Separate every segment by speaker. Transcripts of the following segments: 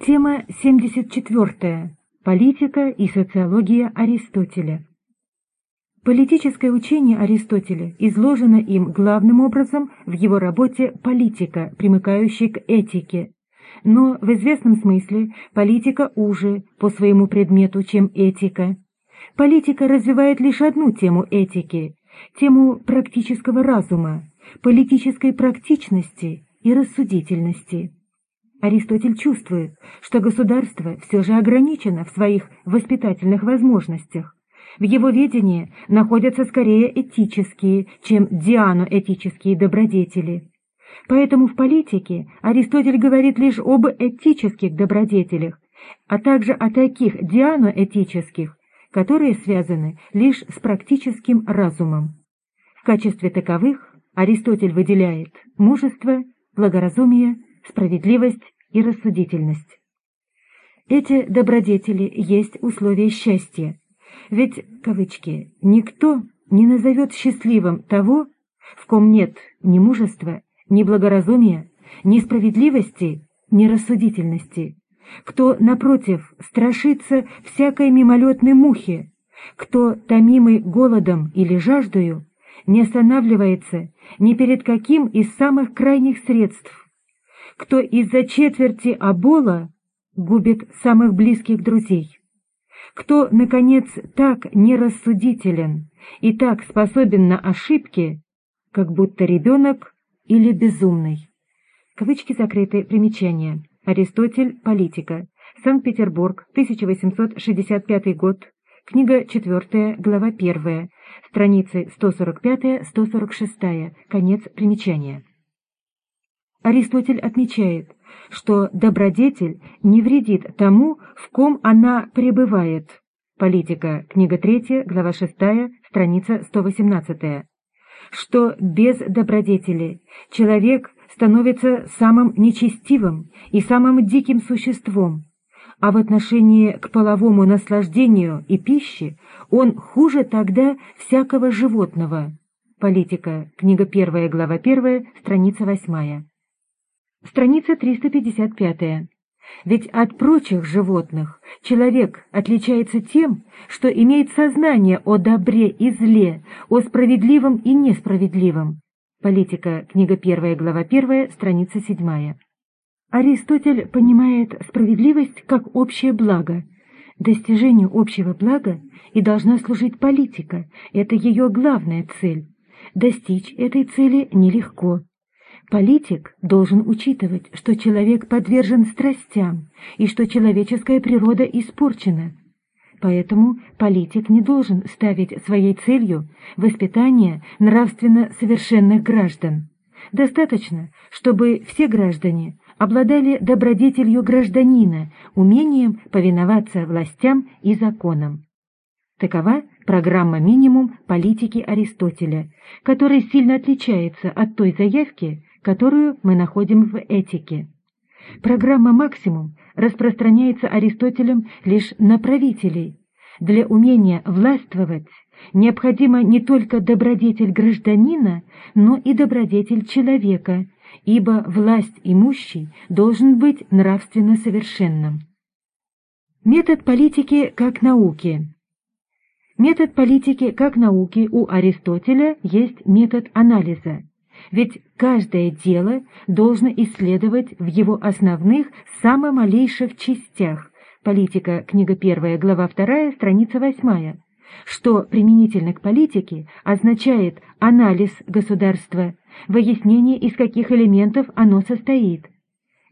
Speaker 1: Тема 74. Политика и социология Аристотеля. Политическое учение Аристотеля изложено им главным образом в его работе «Политика», примыкающей к этике. Но в известном смысле политика уже по своему предмету, чем этика. Политика развивает лишь одну тему этики – тему практического разума, политической практичности и рассудительности. Аристотель чувствует, что государство все же ограничено в своих воспитательных возможностях. В его ведении находятся скорее этические, чем дианоэтические добродетели. Поэтому в политике Аристотель говорит лишь об этических добродетелях, а также о таких дианоэтических, которые связаны лишь с практическим разумом. В качестве таковых Аристотель выделяет мужество, благоразумие, справедливость и рассудительность. Эти добродетели есть условия счастья, ведь, кавычки, «никто не назовет счастливым того, в ком нет ни мужества, ни благоразумия, ни справедливости, ни рассудительности, кто, напротив, страшится всякой мимолетной мухи, кто, томимый голодом или жаждою, не останавливается ни перед каким из самых крайних средств, кто из-за четверти обола губит самых близких друзей, кто, наконец, так нерассудителен и так способен на ошибки, как будто ребенок или безумный. Кавычки закрыты. Примечание. Аристотель. Политика. Санкт-Петербург. 1865 год. Книга 4, глава 1. Страницы 145-146. Конец примечания. Аристотель отмечает, что добродетель не вредит тому, в ком она пребывает. Политика, книга 3, глава 6, страница 118. Что без добродетели человек становится самым нечестивым и самым диким существом, а в отношении к половому наслаждению и пище он хуже тогда всякого животного. Политика, книга 1, глава 1, страница 8. Страница 355. Ведь от прочих животных человек отличается тем, что имеет сознание о добре и зле, о справедливом и несправедливом. Политика, книга 1, глава 1, страница 7. Аристотель понимает справедливость как общее благо. Достижению общего блага и должна служить политика, это ее главная цель. Достичь этой цели нелегко. Политик должен учитывать, что человек подвержен страстям и что человеческая природа испорчена. Поэтому политик не должен ставить своей целью воспитание нравственно совершенных граждан. Достаточно, чтобы все граждане обладали добродетелью гражданина, умением повиноваться властям и законам. Такова программа минимум политики Аристотеля, которая сильно отличается от той заявки, которую мы находим в этике. Программа «Максимум» распространяется Аристотелем лишь на правителей. Для умения властвовать необходима не только добродетель гражданина, но и добродетель человека, ибо власть имущий должен быть нравственно совершенным. Метод политики как науки Метод политики как науки у Аристотеля есть метод анализа. Ведь каждое дело должно исследовать в его основных, самых малейших частях. Политика, книга 1, глава 2, страница 8, что применительно к политике означает анализ государства, выяснение, из каких элементов оно состоит.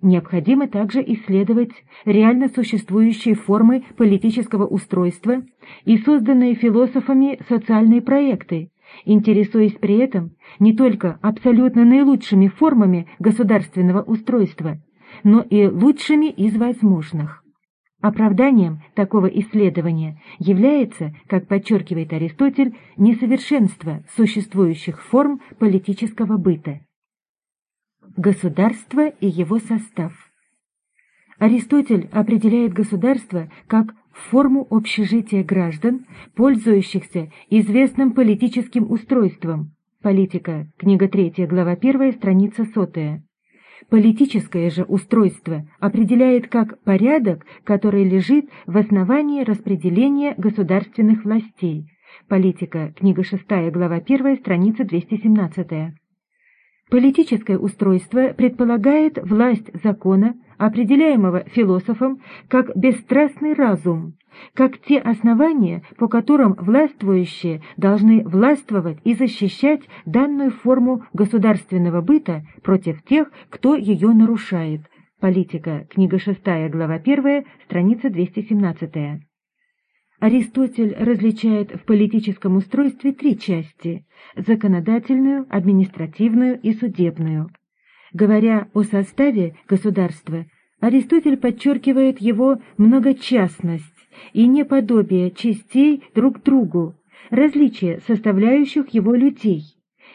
Speaker 1: Необходимо также исследовать реально существующие формы политического устройства и созданные философами социальные проекты, интересуясь при этом не только абсолютно наилучшими формами государственного устройства, но и лучшими из возможных. Оправданием такого исследования является, как подчеркивает Аристотель, несовершенство существующих форм политического быта. Государство и его состав Аристотель определяет государство как форму общежития граждан, пользующихся известным политическим устройством. Политика. Книга 3, глава 1, страница 100. Политическое же устройство определяет как порядок, который лежит в основании распределения государственных властей. Политика, книга 6, глава 1, страница 217. Политическое устройство предполагает власть закона, определяемого философом как бесстрастный разум, как те основания, по которым властвующие должны властвовать и защищать данную форму государственного быта против тех, кто ее нарушает. Политика, книга 6, глава 1, страница 217. Аристотель различает в политическом устройстве три части – законодательную, административную и судебную. Говоря о составе государства, Аристотель подчеркивает его многочастность и неподобие частей друг другу, различие составляющих его людей.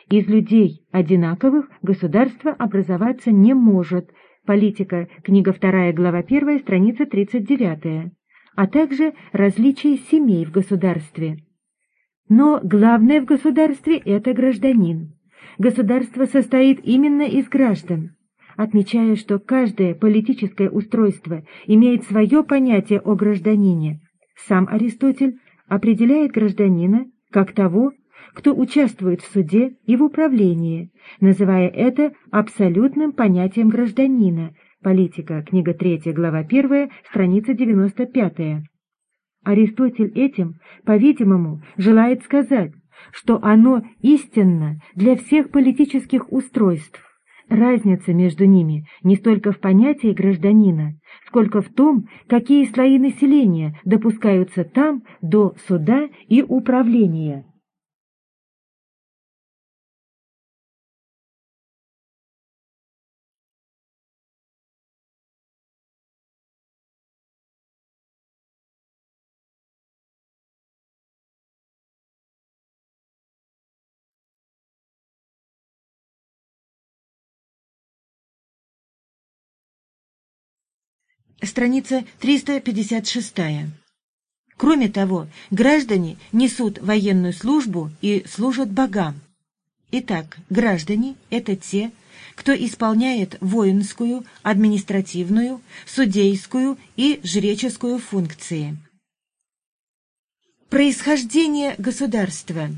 Speaker 1: Из людей одинаковых государство образоваться не может. Политика, книга 2, глава 1, страница 39 а также различия семей в государстве. Но главное в государстве – это гражданин. Государство состоит именно из граждан. Отмечая, что каждое политическое устройство имеет свое понятие о гражданине, сам Аристотель определяет гражданина как того, кто участвует в суде и в управлении, называя это абсолютным понятием гражданина, Политика, книга 3, глава 1, страница 95. Аристотель этим, по-видимому, желает сказать, что оно истинно для всех политических устройств. Разница между ними не столько в понятии гражданина, сколько в том, какие слои населения допускаются там до суда и управления.
Speaker 2: Страница 356. Кроме того, граждане несут военную службу и служат богам. Итак, граждане – это те, кто исполняет воинскую, административную, судейскую и жреческую функции. Происхождение государства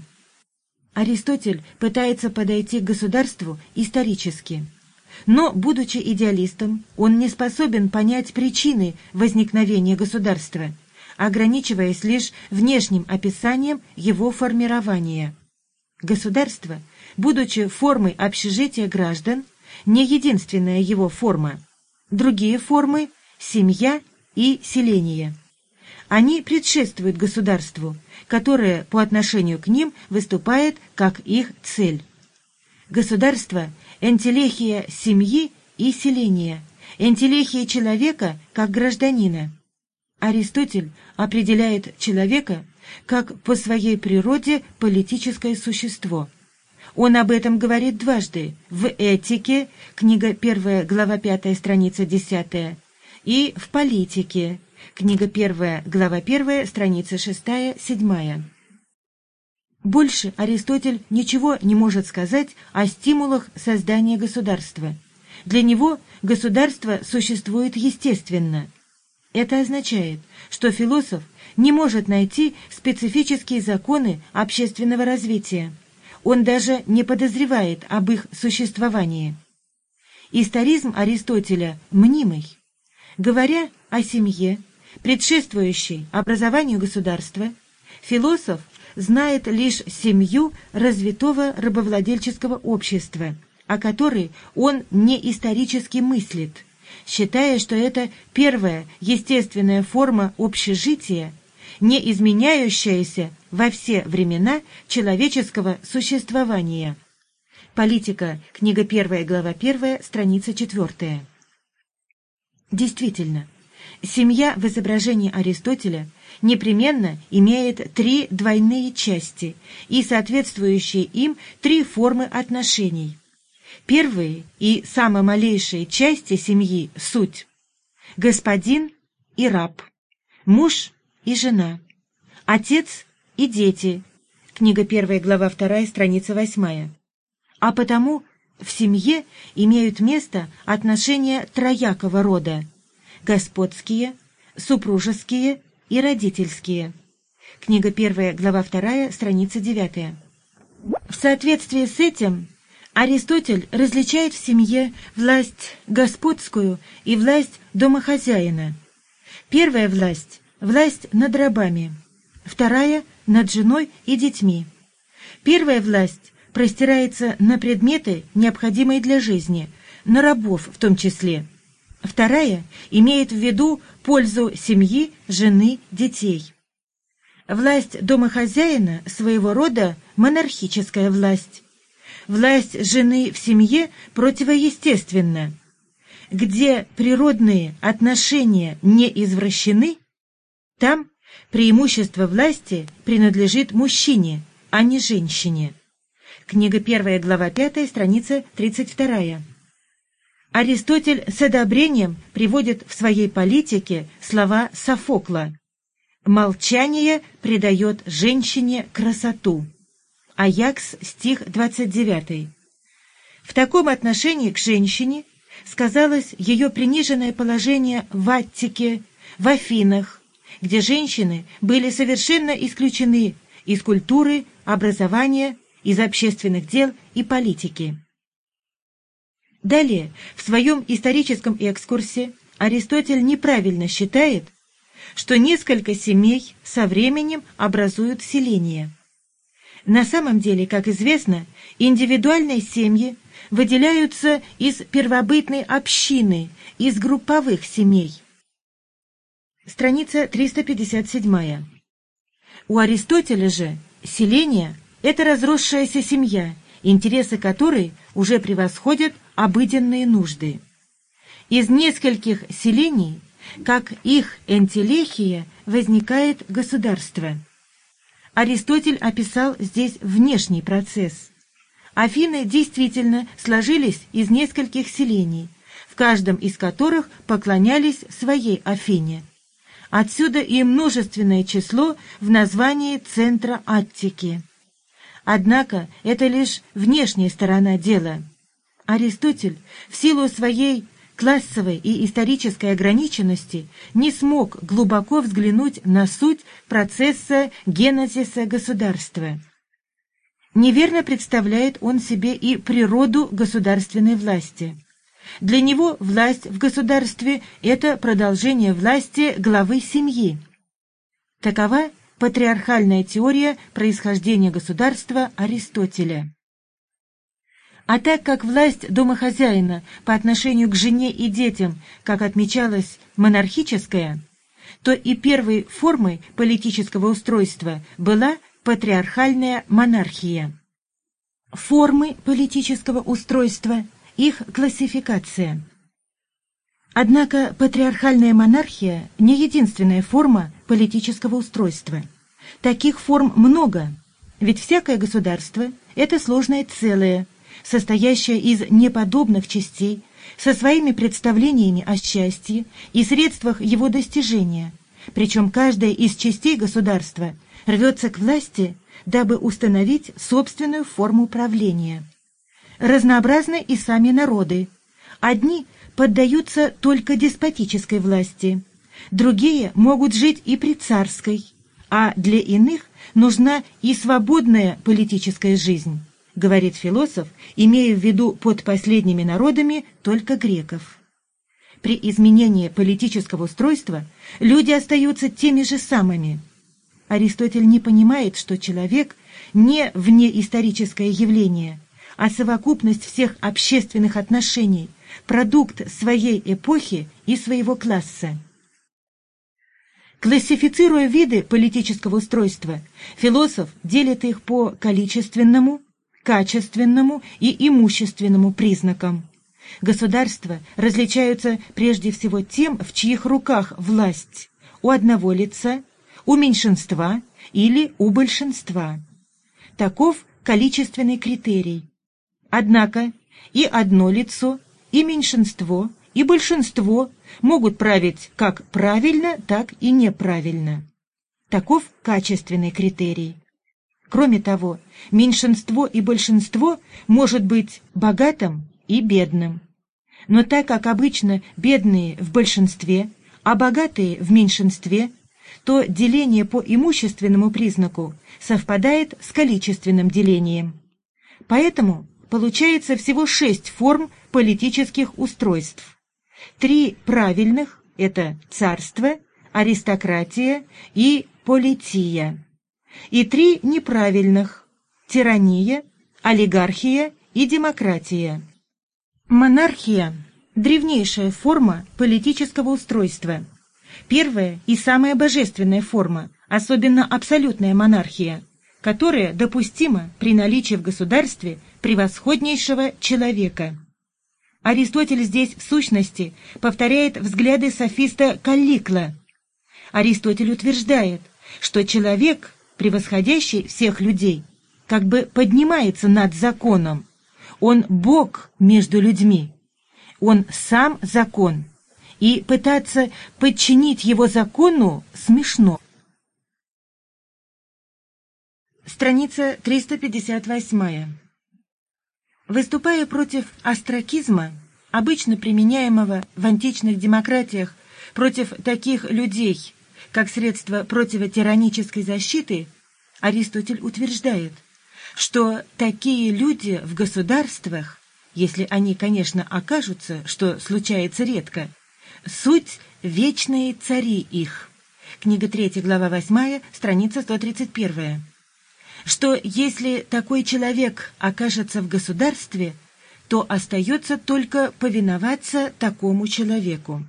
Speaker 2: Аристотель пытается подойти к государству исторически – но, будучи идеалистом, он не способен понять причины возникновения государства, ограничиваясь лишь внешним описанием его формирования. Государство, будучи формой общежития граждан, не единственная его форма. Другие формы – семья и селение. Они предшествуют государству, которое по отношению к ним выступает как их цель. Государство энтелехия семьи и селения, энтелехия человека как гражданина. Аристотель определяет человека как по своей природе политическое существо. Он об этом говорит дважды в «Этике», книга 1, глава 5, страница 10, и в «Политике», книга 1, глава 1, страница 6, 7. Больше Аристотель ничего не может сказать о стимулах создания государства. Для него государство существует естественно. Это означает, что философ не может найти специфические законы общественного развития. Он даже не подозревает об их существовании. Историзм Аристотеля мнимый. Говоря о семье, предшествующей образованию государства, философ знает лишь семью развитого рабовладельческого общества, о которой он не исторически мыслит, считая, что это первая естественная форма общежития, не изменяющаяся во все времена человеческого существования. Политика, книга 1, глава 1, страница 4. Действительно, семья в изображении Аристотеля непременно имеет три двойные части и соответствующие им три формы отношений. Первые и самые малейшие части семьи – суть. Господин и раб, муж и жена, отец и дети. Книга 1, глава 2, страница 8. А потому В семье имеют место отношения троякого рода – господские, супружеские и родительские. Книга 1, глава 2, страница 9. В соответствии с этим Аристотель различает в семье власть господскую и власть домохозяина. Первая власть – власть над рабами, вторая – над женой и детьми. Первая власть простирается на предметы, необходимые для жизни, на рабов в том числе. Вторая имеет в виду пользу семьи, жены, детей. Власть домохозяина своего рода монархическая власть. Власть жены в семье противоестественна. Где природные отношения не извращены, там преимущество власти принадлежит мужчине, а не женщине. Книга 1, глава 5, страница 32. Аристотель с одобрением приводит в своей политике слова Софокла Молчание придает женщине красоту. Аякс, стих 29. В таком отношении к женщине сказалось ее приниженное положение в Аттике, в Афинах, где женщины были совершенно исключены из культуры, образования, из общественных дел и политики. Далее, в своем историческом экскурсе Аристотель неправильно считает, что несколько семей со временем образуют селение. На самом деле, как известно, индивидуальные семьи выделяются из первобытной общины, из групповых семей. Страница 357. У Аристотеля же селение – это разросшаяся семья, интересы которой уже превосходят обыденные нужды. Из нескольких селений как их энтелехия возникает государство. Аристотель описал здесь внешний процесс. Афины действительно сложились из нескольких селений, в каждом из которых поклонялись своей Афине. Отсюда и множественное число в названии центра Аттики. Однако это лишь внешняя сторона дела. Аристотель в силу своей классовой и исторической ограниченности не смог глубоко взглянуть на суть процесса генезиса государства. Неверно представляет он себе и природу государственной власти. Для него власть в государстве – это продолжение власти главы семьи. Такова патриархальная теория происхождения государства Аристотеля. А так как власть домохозяина по отношению к жене и детям, как отмечалось, монархическая, то и первой формой политического устройства была патриархальная монархия. Формы политического устройства, их классификация. Однако патриархальная монархия не единственная форма политического устройства. Таких форм много, ведь всякое государство – это сложное целое – состоящая из неподобных частей, со своими представлениями о счастье и средствах его достижения, причем каждая из частей государства рвется к власти, дабы установить собственную форму правления. Разнообразны и сами народы. Одни поддаются только деспотической власти, другие могут жить и при царской, а для иных нужна и свободная политическая жизнь говорит философ, имея в виду под последними народами только греков. При изменении политического устройства люди остаются теми же самыми. Аристотель не понимает, что человек не внеисторическое явление, а совокупность всех общественных отношений, продукт своей эпохи и своего класса. Классифицируя виды политического устройства, философ делит их по количественному, качественному и имущественному признакам. Государства различаются прежде всего тем, в чьих руках власть – у одного лица, у меньшинства или у большинства. Таков количественный критерий. Однако и одно лицо, и меньшинство, и большинство могут править как правильно, так и неправильно. Таков качественный критерий. Кроме того, меньшинство и большинство может быть богатым и бедным. Но так как обычно бедные в большинстве, а богатые в меньшинстве, то деление по имущественному признаку совпадает с количественным делением. Поэтому получается всего шесть форм политических устройств. Три правильных – это царство, аристократия и полития. И три неправильных – тирания, олигархия и демократия. Монархия – древнейшая форма политического устройства. Первая и самая божественная форма, особенно абсолютная монархия, которая допустима при наличии в государстве превосходнейшего человека. Аристотель здесь, в сущности, повторяет взгляды софиста Калликла. Аристотель утверждает, что человек, превосходящий всех людей, как бы поднимается над законом, он Бог между людьми. Он сам закон. И пытаться подчинить его закону смешно. Страница 358. Выступая против астракизма, обычно применяемого в античных демократиях против таких людей, как средство противотиранической защиты, Аристотель утверждает – что такие люди в государствах, если они, конечно, окажутся, что случается редко, суть – вечные цари их. Книга 3, глава 8, страница 131. Что если такой человек окажется в государстве, то остается только повиноваться такому человеку.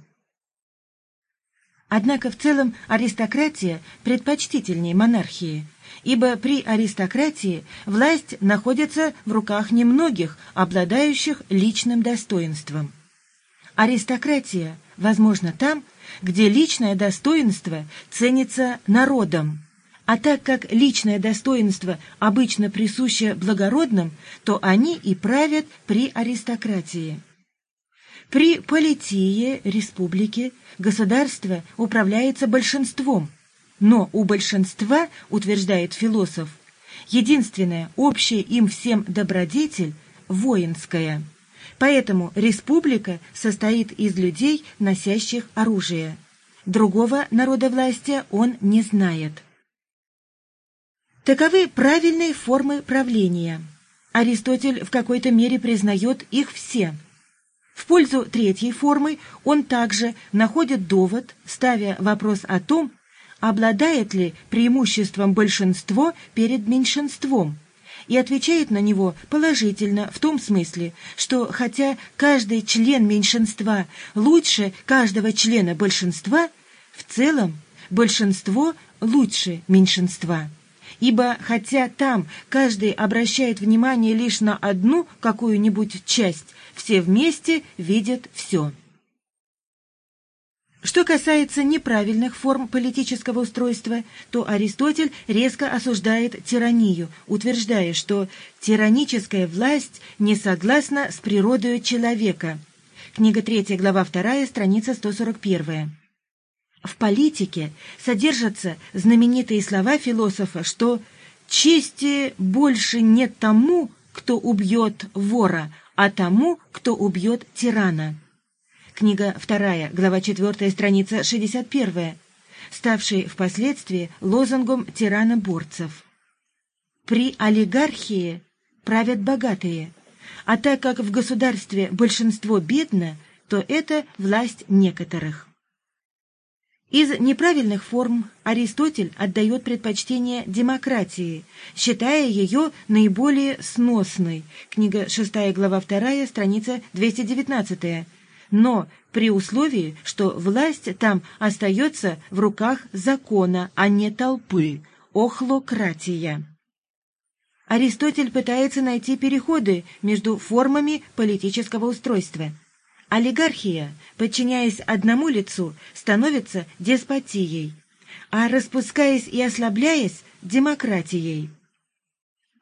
Speaker 2: Однако в целом аристократия предпочтительнее монархии – ибо при аристократии власть находится в руках немногих, обладающих личным достоинством. Аристократия возможна там, где личное достоинство ценится народом, а так как личное достоинство обычно присуще благородным, то они и правят при аристократии. При политии республики государство управляется большинством – но у большинства, утверждает философ, единственная общая им всем добродетель – воинская. Поэтому республика состоит из людей, носящих оружие. Другого народовластия он не знает. Таковы правильные формы правления. Аристотель в какой-то мере признает их все. В пользу третьей формы он также находит довод, ставя вопрос о том, обладает ли преимуществом большинство перед меньшинством, и отвечает на него положительно в том смысле, что хотя каждый член меньшинства лучше каждого члена большинства, в целом большинство лучше меньшинства. Ибо хотя там каждый обращает внимание лишь на одну какую-нибудь часть, все вместе видят все. Что касается неправильных форм политического устройства, то Аристотель резко осуждает тиранию, утверждая, что тираническая власть не согласна с природой человека. Книга 3, глава 2, страница 141. В политике содержатся знаменитые слова философа, что «чести больше нет тому, кто убьет вора, а тому, кто убьет тирана». Книга 2, глава 4, страница 61, ставший впоследствии лозунгом тираноборцев. При олигархии правят богатые, а так как в государстве большинство бедно, то это власть некоторых. Из неправильных форм Аристотель отдает предпочтение демократии, считая ее наиболее сносной. Книга 6 глава 2, страница 219 но при условии, что власть там остается в руках закона, а не толпы, охлократия. Аристотель пытается найти переходы между формами политического устройства. Олигархия, подчиняясь одному лицу, становится деспотией, а распускаясь и ослабляясь – демократией.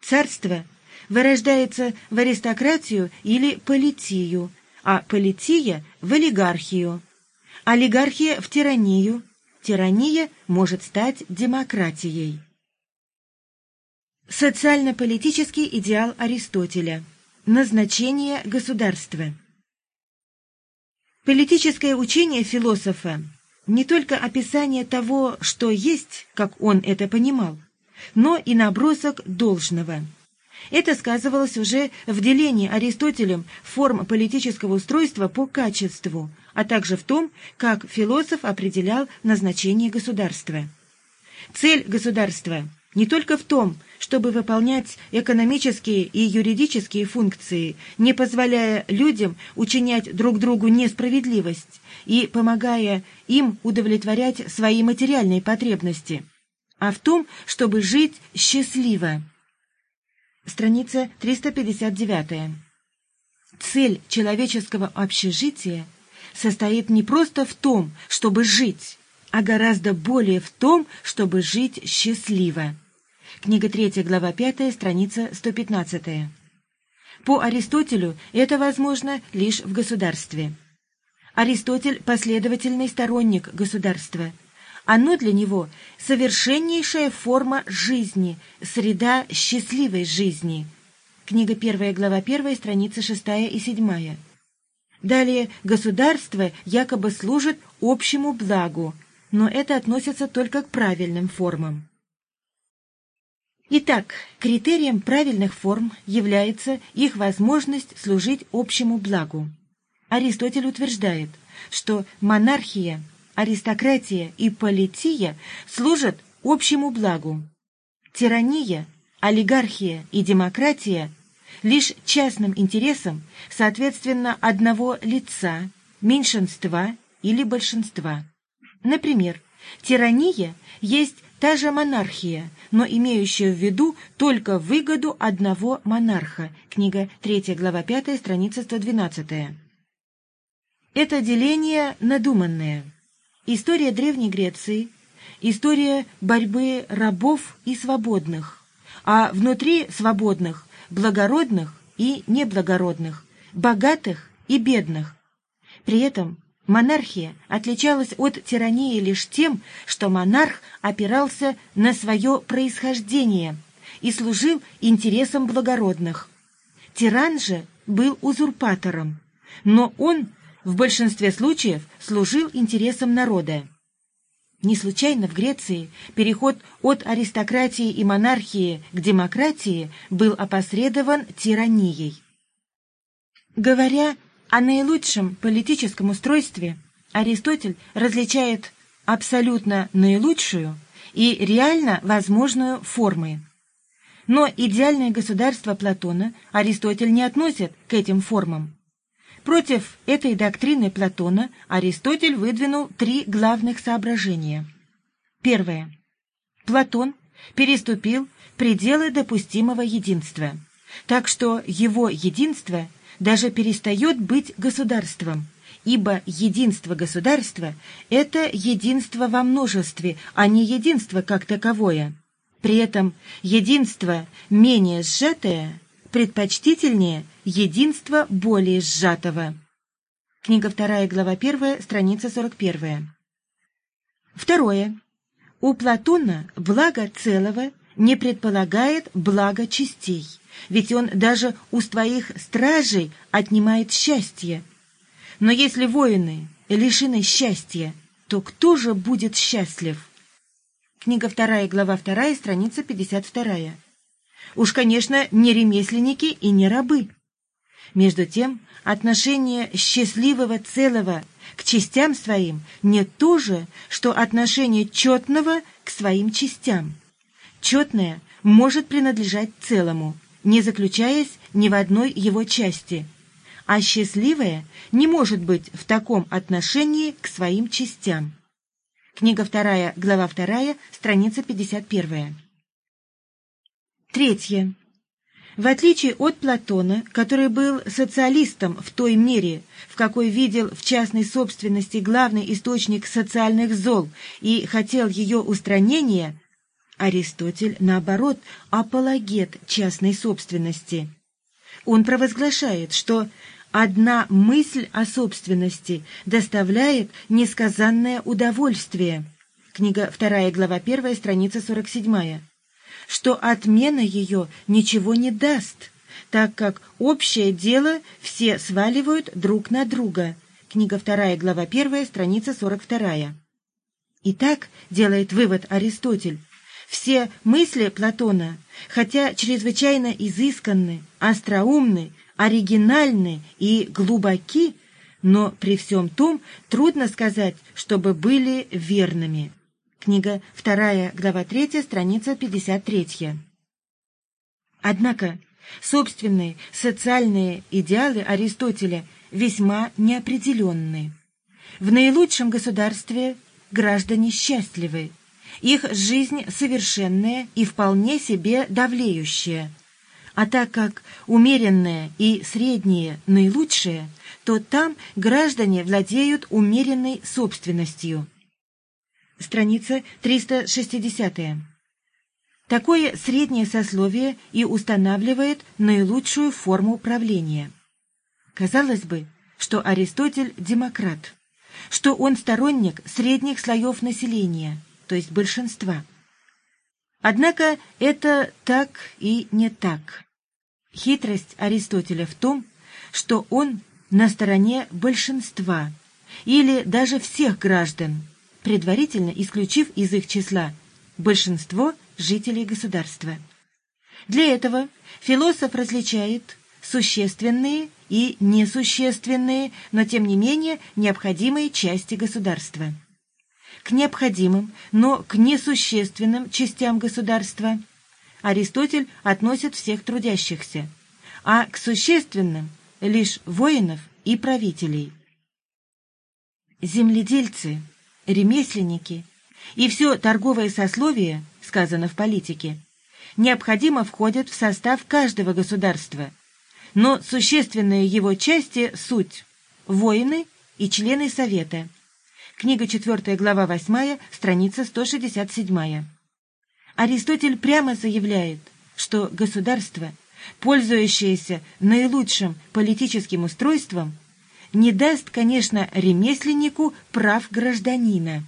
Speaker 2: Царство вырождается в аристократию или политию, а полития – в олигархию, олигархия – в тиранию, тирания может стать демократией. Социально-политический идеал Аристотеля. Назначение государства. Политическое учение философа не только описание того, что есть, как он это понимал, но и набросок должного. Это сказывалось уже в делении Аристотелем форм политического устройства по качеству, а также в том, как философ определял назначение государства. Цель государства не только в том, чтобы выполнять экономические и юридические функции, не позволяя людям учинять друг другу несправедливость и помогая им удовлетворять свои материальные потребности, а в том, чтобы жить счастливо. Страница 359. Цель человеческого общежития состоит не просто в том, чтобы жить, а гораздо более в том, чтобы жить счастливо. Книга 3, глава 5, страница 115. По Аристотелю это возможно лишь в государстве. Аристотель – последовательный сторонник государства. Оно для него – совершеннейшая форма жизни, среда счастливой жизни. Книга 1, глава 1, страница 6 и 7. Далее, государство якобы служит общему благу, но это относится только к правильным формам. Итак, критерием правильных форм является их возможность служить общему благу. Аристотель утверждает, что монархия, аристократия и полития служат общему благу. Тирания, олигархия и демократия лишь частным интересам, соответственно, одного лица, меньшинства или большинства. Например, тирания есть та же монархия, но имеющая в виду только выгоду одного монарха. Книга 3, глава 5, страница 112. Это деление надуманное. История Древней Греции, история борьбы рабов и свободных, а внутри свободных – благородных и неблагородных, богатых и бедных. При этом Монархия отличалась от тирании лишь тем, что монарх опирался на свое происхождение и служил интересам благородных. Тиран же был узурпатором, но он в большинстве случаев служил интересам народа. Не случайно в Греции переход от аристократии и монархии к демократии был опосредован тиранией. Говоря о наилучшем политическом устройстве Аристотель различает абсолютно наилучшую и реально возможную формы. Но идеальное государство Платона Аристотель не относит к этим формам. Против этой доктрины Платона Аристотель выдвинул три главных соображения. Первое. Платон переступил пределы допустимого единства, так что его единство даже перестает быть государством, ибо единство государства – это единство во множестве, а не единство как таковое. При этом единство менее сжатое предпочтительнее единства более сжатого. Книга 2, глава 1, страница 41. Второе. У Платона благо целого не предполагает благо частей – ведь он даже у твоих стражей отнимает счастье. Но если воины лишены счастья, то кто же будет счастлив? Книга 2, глава 2, страница 52. Уж, конечно, не ремесленники и не рабы. Между тем, отношение счастливого целого к частям своим не то же, что отношение четного к своим частям. Четное может принадлежать целому, не заключаясь ни в одной его части, а счастливая не может быть в таком отношении к своим частям. Книга 2, глава 2, страница 51. Третье. В отличие от Платона, который был социалистом в той мере, в какой видел в частной собственности главный источник социальных зол и хотел ее устранения, Аристотель, наоборот, апологет частной собственности. Он провозглашает, что одна мысль о собственности доставляет несказанное удовольствие. Книга 2, глава 1, страница 47. что отмена ее ничего не даст, так как общее дело все сваливают друг на друга. Книга 2, глава 1, страница 42. Итак, делает вывод Аристотель, все мысли Платона, хотя чрезвычайно изысканны, остроумны, оригинальны и глубоки, но при всем том трудно сказать, чтобы были верными. Книга 2, глава 3, страница 53. Однако собственные социальные идеалы Аристотеля весьма неопределенны. В наилучшем государстве граждане счастливы, их жизнь совершенная и вполне себе давлеющая. А так как умеренное и среднее наилучшее, то там граждане владеют умеренной собственностью. Страница 360. Такое среднее сословие и устанавливает наилучшую форму правления. Казалось бы, что Аристотель – демократ, что он сторонник средних слоев населения – то есть большинства. Однако это так и не так. Хитрость Аристотеля в том, что он на стороне большинства или даже всех граждан, предварительно исключив из их числа большинство жителей государства. Для этого философ различает существенные и несущественные, но тем не менее необходимые части государства к необходимым, но к несущественным частям государства Аристотель относит всех трудящихся, а к существенным – лишь воинов и правителей. Земледельцы, ремесленники и все торговое сословие, сказано в политике, необходимо входят в состав каждого государства, но существенные его части – суть – воины и члены Совета – Книга 4, глава 8, страница 167. Аристотель прямо заявляет, что государство, пользующееся наилучшим политическим устройством, не даст, конечно, ремесленнику прав гражданина.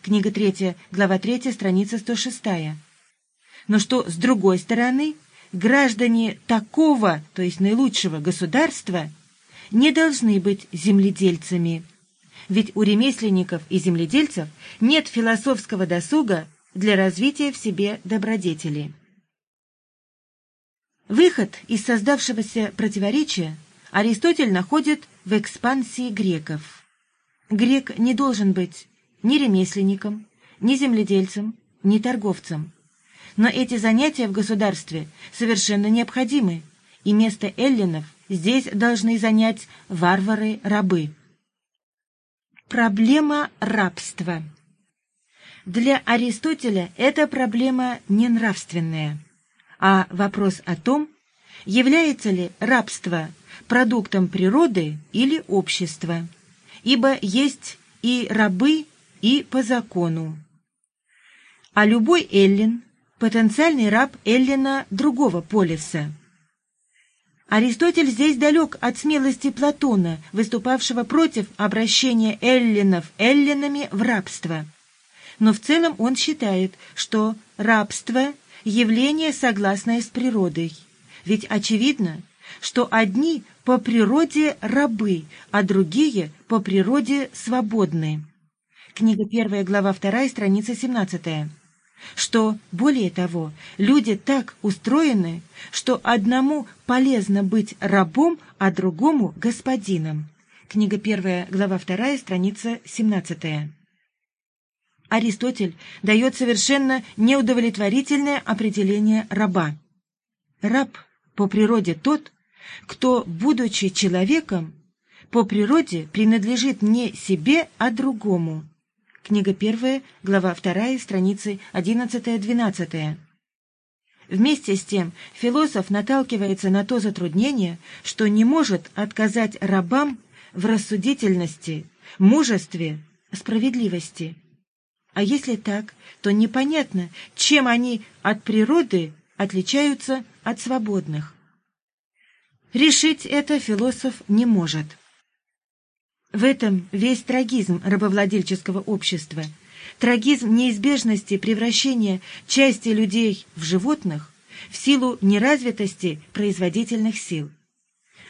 Speaker 2: Книга 3, глава 3, страница 106. Но что, с другой стороны, граждане такого, то есть наилучшего государства, не должны быть земледельцами, ведь у ремесленников и земледельцев нет философского досуга для развития в себе добродетели. Выход из создавшегося противоречия Аристотель находит в экспансии греков. Грек не должен быть ни ремесленником, ни земледельцем, ни торговцем. Но эти занятия в государстве совершенно необходимы, и место эллинов здесь должны занять варвары-рабы. Проблема рабства. Для Аристотеля эта проблема не нравственная, а вопрос о том, является ли рабство продуктом природы или общества, ибо есть и рабы, и по закону. А любой эллин – потенциальный раб эллина другого полиса – Аристотель здесь далек от смелости Платона, выступавшего против обращения эллинов эллинами в рабство. Но в целом он считает, что рабство – явление, согласное с природой. Ведь очевидно, что одни по природе рабы, а другие по природе свободны. Книга 1, глава 2, страница 17 что, более того, люди так устроены, что одному полезно быть рабом, а другому – господином. Книга 1, глава 2, страница 17. Аристотель дает совершенно неудовлетворительное определение раба. Раб по природе тот, кто, будучи человеком, по природе принадлежит не себе, а другому – Книга 1, глава 2, страницы 11-12. Вместе с тем философ наталкивается на то затруднение, что не может отказать рабам в рассудительности, мужестве, справедливости. А если так, то непонятно, чем они от природы отличаются от свободных. Решить это философ не может. В этом весь трагизм рабовладельческого общества, Трагизм неизбежности превращения части людей в животных в силу неразвитости производительных сил.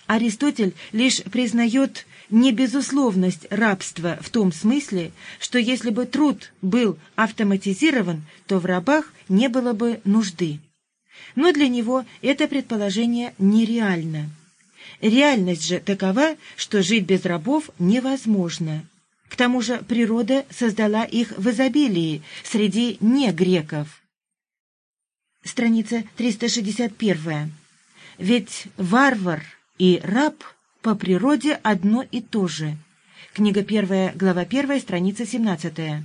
Speaker 2: Аристотель лишь признает небезусловность рабства в том смысле, что если бы труд был автоматизирован, то в рабах не было бы нужды. Но для него это предположение нереально. Реальность же такова, что жить без рабов невозможно. К тому же природа создала их в изобилии среди негреков. Страница 361. Ведь варвар и раб по природе одно и то же. Книга 1, глава 1, страница 17.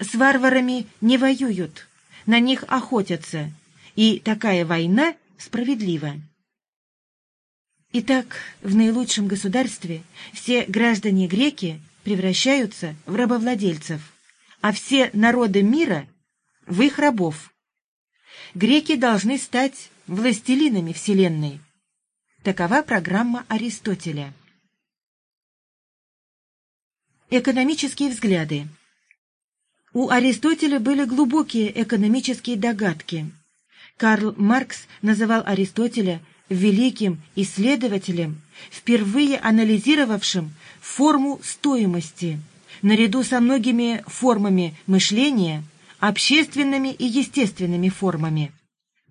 Speaker 2: С варварами не воюют, на них охотятся, и такая война справедлива. Итак, в наилучшем государстве все граждане-греки превращаются в рабовладельцев, а все народы мира — в их рабов. Греки должны стать властелинами Вселенной. Такова программа Аристотеля. Экономические взгляды. У Аристотеля были глубокие экономические догадки. Карл Маркс называл Аристотеля великим исследователем, впервые анализировавшим форму стоимости, наряду со многими формами мышления, общественными и естественными формами.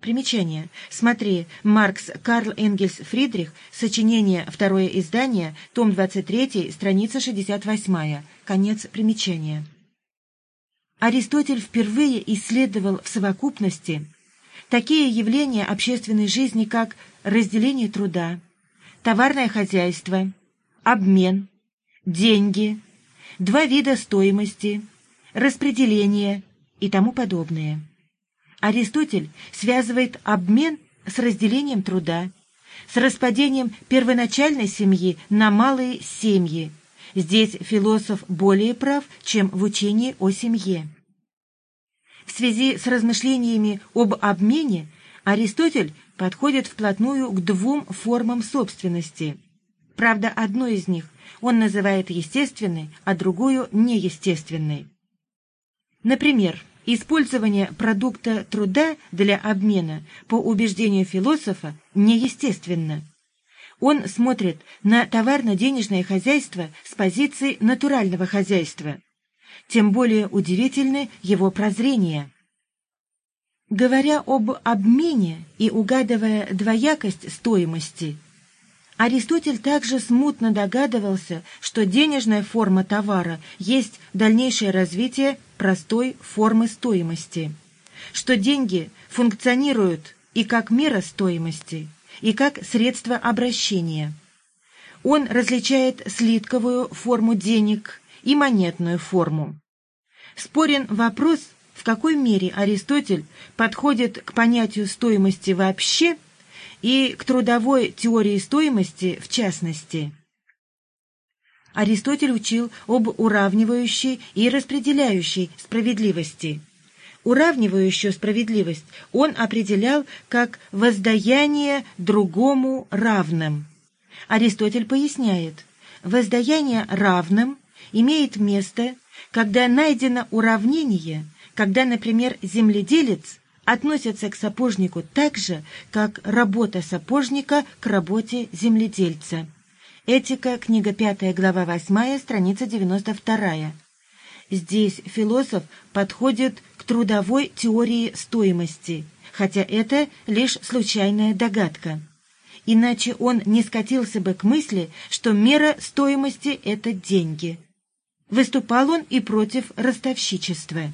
Speaker 2: Примечание. Смотри, Маркс, Карл Энгельс, Фридрих, сочинение, второе издание, том 23, страница 68, конец примечания. Аристотель впервые исследовал в совокупности такие явления общественной жизни, как разделение труда, товарное хозяйство, обмен, деньги, два вида стоимости, распределение и тому подобное. Аристотель связывает обмен с разделением труда, с распадением первоначальной семьи на малые семьи. Здесь философ более прав, чем в учении о семье. В связи с размышлениями об обмене Аристотель подходит вплотную к двум формам собственности. Правда, одну из них он называет естественной, а другую – неестественной. Например, Использование продукта труда для обмена, по убеждению философа, неестественно. Он смотрит на товарно-денежное хозяйство с позиции натурального хозяйства. Тем более удивительны его прозрения. Говоря об обмене и угадывая двоякость стоимости – Аристотель также смутно догадывался, что денежная форма товара есть дальнейшее развитие простой формы стоимости, что деньги функционируют и как мера стоимости, и как средство обращения. Он различает слитковую форму денег и монетную форму. Спорен вопрос, в какой мере Аристотель подходит к понятию стоимости вообще – и к трудовой теории стоимости в частности. Аристотель учил об уравнивающей и распределяющей справедливости. Уравнивающую справедливость он определял как воздаяние другому равным. Аристотель поясняет, воздаяние равным имеет место, когда найдено уравнение, когда, например, земледелец относятся к сапожнику так же, как работа сапожника к работе земледельца. Этика, книга 5, глава 8, страница 92. Здесь философ подходит к трудовой теории стоимости, хотя это лишь случайная догадка. Иначе он не скатился бы к мысли, что мера стоимости – это деньги. Выступал он и против ростовщичества.